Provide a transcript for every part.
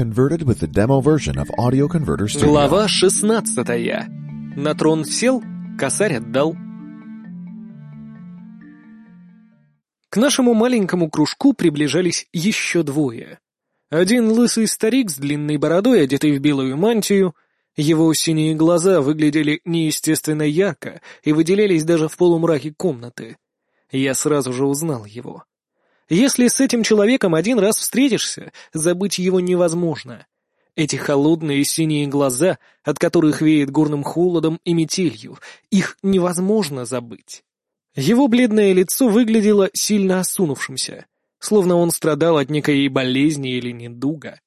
converted with the demo version of Audio Converter Studio. Глава шестнадцатая. На трон сел, косарь отдал. К нашему маленькому кружку приближались еще двое. Один лысый старик с длинной бородой, одетый в белую мантию. Его синие глаза выглядели неестественно ярко и выделялись даже в полумраке комнаты. Я сразу же узнал его. Если с этим человеком один раз встретишься, забыть его невозможно. Эти холодные синие глаза, от которых веет горным холодом и метелью, их невозможно забыть. Его бледное лицо выглядело сильно осунувшимся, словно он страдал от некой болезни или недуга.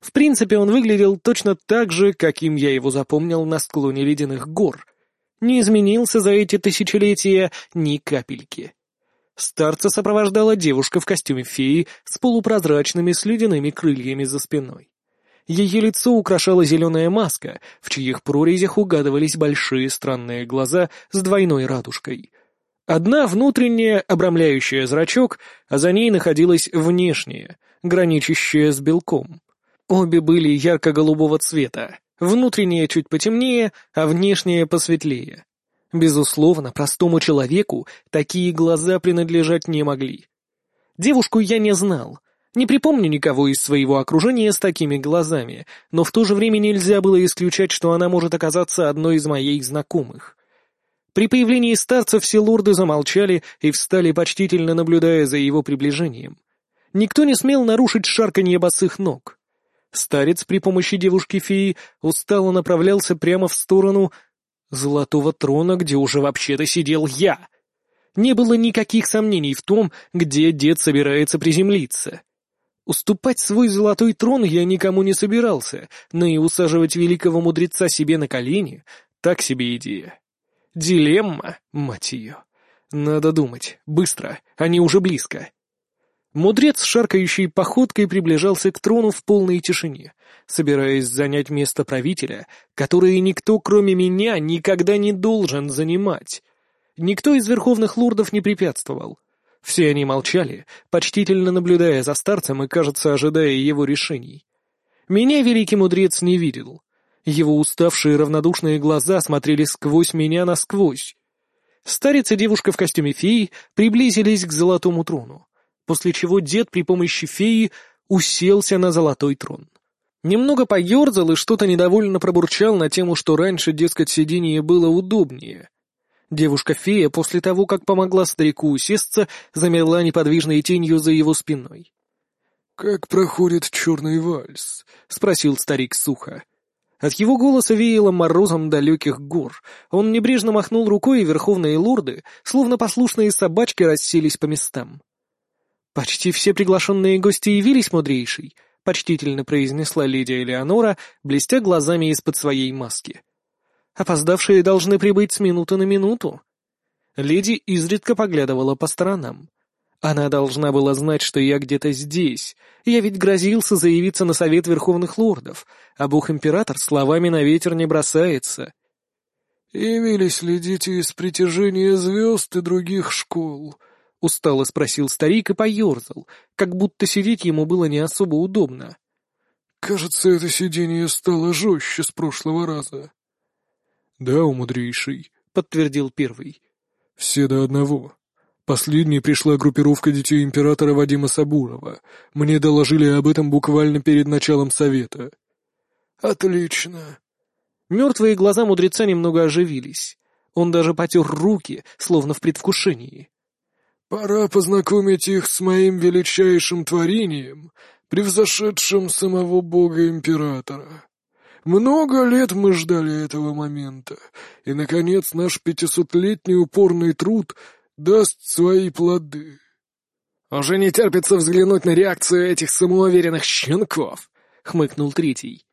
В принципе, он выглядел точно так же, каким я его запомнил на склоне ледяных гор. Не изменился за эти тысячелетия ни капельки. Старца сопровождала девушка в костюме феи с полупрозрачными слюдяными крыльями за спиной. Ее лицо украшала зеленая маска, в чьих прорезях угадывались большие странные глаза с двойной радужкой. Одна внутренняя, обрамляющая зрачок, а за ней находилась внешняя, граничащая с белком. Обе были ярко-голубого цвета, внутренняя чуть потемнее, а внешняя посветлее. Безусловно, простому человеку такие глаза принадлежать не могли. Девушку я не знал. Не припомню никого из своего окружения с такими глазами, но в то же время нельзя было исключать, что она может оказаться одной из моих знакомых. При появлении старца все лорды замолчали и встали почтительно, наблюдая за его приближением. Никто не смел нарушить шарканье босых ног. Старец при помощи девушки-феи устало направлялся прямо в сторону Золотого трона, где уже вообще-то сидел я. Не было никаких сомнений в том, где дед собирается приземлиться. Уступать свой золотой трон я никому не собирался, но и усаживать великого мудреца себе на колени — так себе идея. Дилемма, мать ее. Надо думать, быстро, они уже близко. Мудрец шаркающей походкой приближался к трону в полной тишине, собираясь занять место правителя, которое никто, кроме меня, никогда не должен занимать. Никто из верховных лордов не препятствовал. Все они молчали, почтительно наблюдая за старцем и, кажется, ожидая его решений. Меня великий мудрец не видел. Его уставшие равнодушные глаза смотрели сквозь меня насквозь. Старец и девушка в костюме феи приблизились к золотому трону после чего дед при помощи феи уселся на золотой трон. Немного поерзал и что-то недовольно пробурчал на тему, что раньше, дескать, сиденье было удобнее. Девушка-фея после того, как помогла старику усесться, замерла неподвижной тенью за его спиной. «Как проходит черный вальс?» — спросил старик сухо. От его голоса веяло морозом далеких гор. Он небрежно махнул рукой, и верховные лорды, словно послушные собачки, расселись по местам. «Почти все приглашенные гости явились, мудрейший», — почтительно произнесла леди Элеонора, блестя глазами из-под своей маски. «Опоздавшие должны прибыть с минуты на минуту». Леди изредка поглядывала по сторонам. Она должна была знать, что я где-то здесь. Я ведь грозился заявиться на совет верховных лордов, а бог-император словами на ветер не бросается. «Явились ли дети из притяжения звезд и других школ?» — устало спросил старик и поерзал, как будто сидеть ему было не особо удобно. «Кажется, это сиденье стало жестче с прошлого раза». «Да, умудрейший», — подтвердил первый. «Все до одного. Последней пришла группировка детей императора Вадима Сабурова. Мне доложили об этом буквально перед началом совета». «Отлично». Мертвые глаза мудреца немного оживились. Он даже потер руки, словно в предвкушении. Пора познакомить их с моим величайшим творением, превзошедшим самого бога-императора. Много лет мы ждали этого момента, и, наконец, наш пятисотлетний упорный труд даст свои плоды. «Уже не терпится взглянуть на реакцию этих самоуверенных щенков», — хмыкнул третий.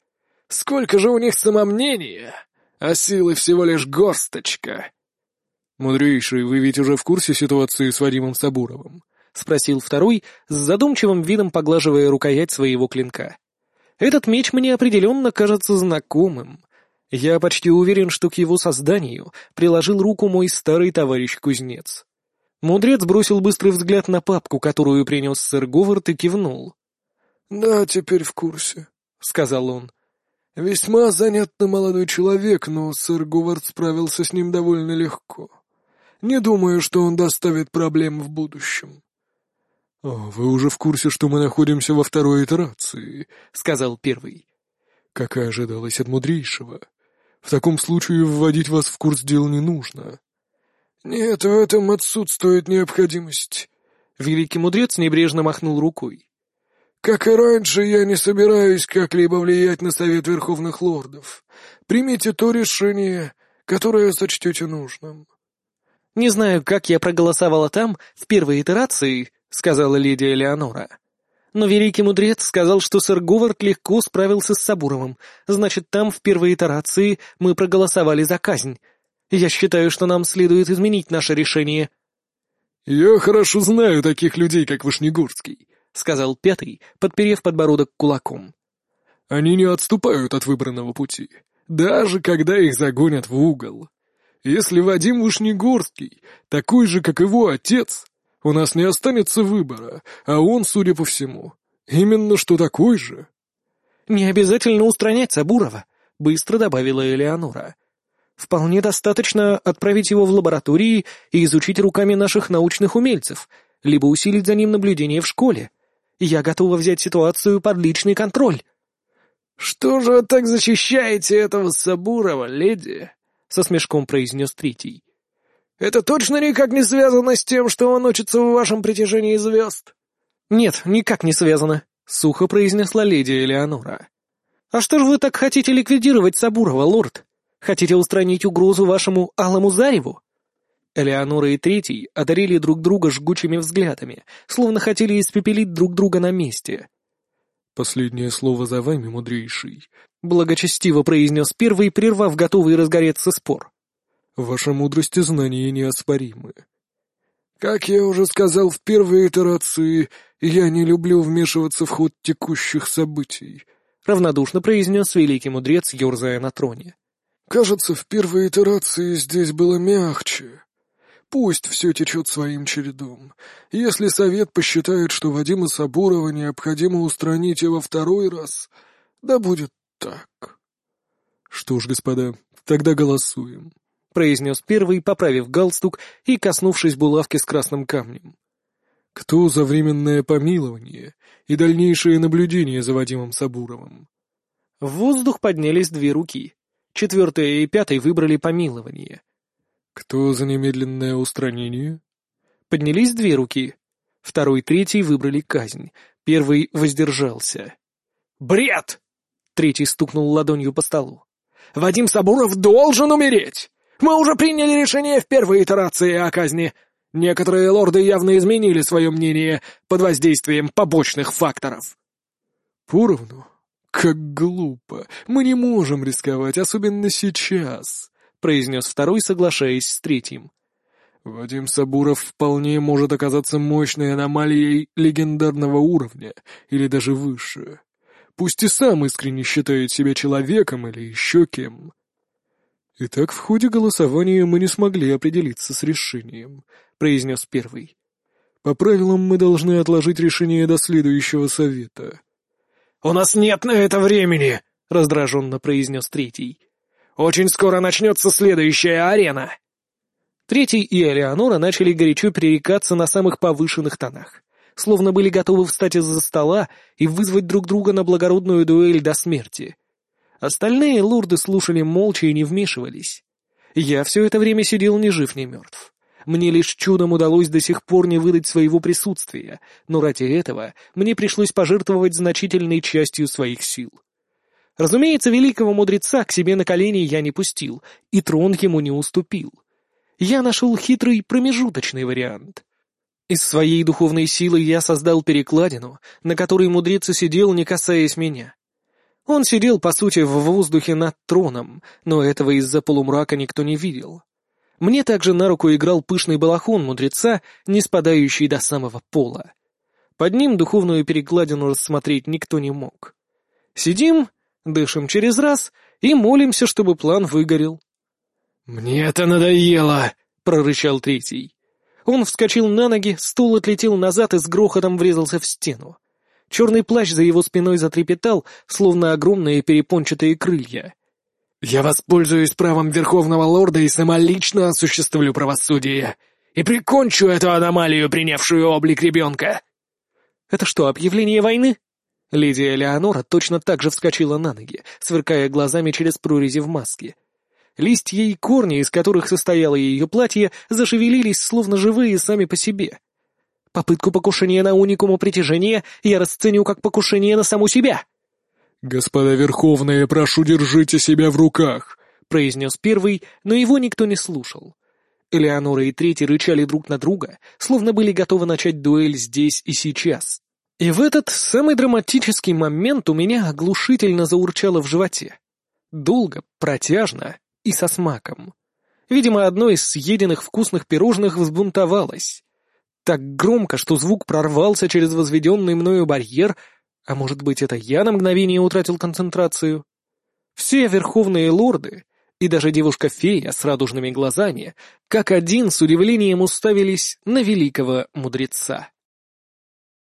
«Сколько же у них самомнения, а силы всего лишь горсточка». «Мудрейший, вы ведь уже в курсе ситуации с Вадимом Сабуровым?» — спросил второй, с задумчивым видом поглаживая рукоять своего клинка. «Этот меч мне определенно кажется знакомым. Я почти уверен, что к его созданию приложил руку мой старый товарищ-кузнец». Мудрец бросил быстрый взгляд на папку, которую принес сэр Говард, и кивнул. «Да, теперь в курсе. — сказал он. «Весьма занятный молодой человек, но сэр Говард справился с ним довольно легко. Не думаю, что он доставит проблем в будущем». «О, вы уже в курсе, что мы находимся во второй итерации», — сказал первый. «Как и ожидалось от мудрейшего. В таком случае вводить вас в курс дел не нужно». «Нет, в этом отсутствует необходимость». Великий мудрец небрежно махнул рукой. «Как и раньше, я не собираюсь как-либо влиять на Совет Верховных Лордов. Примите то решение, которое сочтете нужным». «Не знаю, как я проголосовала там, в первой итерации», — сказала леди Элеонора. «Но великий мудрец сказал, что сэр Говард легко справился с Сабуровым. Значит, там, в первой итерации, мы проголосовали за казнь. Я считаю, что нам следует изменить наше решение». «Я хорошо знаю таких людей, как Вышнегорский», — сказал пятый, подперев подбородок кулаком. «Они не отступают от выбранного пути, даже когда их загонят в угол. Если Вадим Вышнегорский такой же, как его отец, у нас не останется выбора, а он, судя по всему, именно что такой же». «Не обязательно устранять Сабурова», — быстро добавила Элеонора. Вполне достаточно отправить его в лаборатории и изучить руками наших научных умельцев, либо усилить за ним наблюдение в школе. Я готова взять ситуацию под личный контроль». «Что же вы так защищаете этого Сабурова, леди?» — со смешком произнес третий. «Это точно никак не связано с тем, что он учится в вашем притяжении звезд?» «Нет, никак не связано», — сухо произнесла леди Элеонора. «А что же вы так хотите ликвидировать Сабурова, лорд?» Хотите устранить угрозу вашему Алому Зареву?» Элеонора и Третий одарили друг друга жгучими взглядами, словно хотели испепелить друг друга на месте. «Последнее слово за вами, мудрейший», — благочестиво произнес первый, прервав готовый разгореться спор. «Ваша мудрость и знания неоспоримы». «Как я уже сказал в первой итерации, я не люблю вмешиваться в ход текущих событий», — равнодушно произнес великий мудрец, ерзая на троне. Кажется, в первой итерации здесь было мягче. Пусть все течет своим чередом. Если совет посчитает, что Вадима Сабурова необходимо устранить и во второй раз, да будет так. Что ж, господа, тогда голосуем, — произнес первый, поправив галстук и коснувшись булавки с красным камнем. Кто за временное помилование и дальнейшее наблюдение за Вадимом Сабуровым? В воздух поднялись две руки. Четвертая и пятый выбрали помилование. «Кто за немедленное устранение?» Поднялись две руки. Второй, третий выбрали казнь. Первый воздержался. «Бред!» Третий стукнул ладонью по столу. «Вадим Сабуров должен умереть! Мы уже приняли решение в первой итерации о казни. Некоторые лорды явно изменили свое мнение под воздействием побочных факторов». «Поровну?» «Как глупо! Мы не можем рисковать, особенно сейчас», — произнес второй, соглашаясь с третьим. «Вадим Сабуров вполне может оказаться мощной аномалией легендарного уровня, или даже выше. Пусть и сам искренне считает себя человеком или еще кем». «Итак, в ходе голосования мы не смогли определиться с решением», — произнес первый. «По правилам мы должны отложить решение до следующего совета». «У нас нет на это времени!» — раздраженно произнес третий. «Очень скоро начнется следующая арена!» Третий и Элеонора начали горячо пререкаться на самых повышенных тонах, словно были готовы встать из-за стола и вызвать друг друга на благородную дуэль до смерти. Остальные лорды слушали молча и не вмешивались. Я все это время сидел ни жив, ни мертв. Мне лишь чудом удалось до сих пор не выдать своего присутствия, но ради этого мне пришлось пожертвовать значительной частью своих сил. Разумеется, великого мудреца к себе на колени я не пустил, и трон ему не уступил. Я нашел хитрый промежуточный вариант. Из своей духовной силы я создал перекладину, на которой мудрец сидел, не касаясь меня. Он сидел, по сути, в воздухе над троном, но этого из-за полумрака никто не видел. Мне также на руку играл пышный балахон мудреца, не спадающий до самого пола. Под ним духовную перекладину рассмотреть никто не мог. Сидим, дышим через раз и молимся, чтобы план выгорел. «Мне это надоело!» — прорычал третий. Он вскочил на ноги, стул отлетел назад и с грохотом врезался в стену. Черный плащ за его спиной затрепетал, словно огромные перепончатые крылья. «Я воспользуюсь правом Верховного Лорда и самолично осуществлю правосудие. И прикончу эту аномалию, принявшую облик ребенка!» «Это что, объявление войны?» Леди Элеонора точно так же вскочила на ноги, сверкая глазами через прорези в маске. Листья и корни, из которых состояло ее платье, зашевелились, словно живые сами по себе. Попытку покушения на уникуму притяжения я расценю как покушение на саму себя. «Господа Верховные, прошу, держите себя в руках», — произнес первый, но его никто не слушал. Элеонора и Третий рычали друг на друга, словно были готовы начать дуэль здесь и сейчас. И в этот самый драматический момент у меня оглушительно заурчало в животе. Долго, протяжно и со смаком. Видимо, одно из съеденных вкусных пирожных взбунтовалось. Так громко, что звук прорвался через возведенный мною барьер, а может быть, это я на мгновение утратил концентрацию? Все верховные лорды и даже девушка-фея с радужными глазами, как один с удивлением уставились на великого мудреца.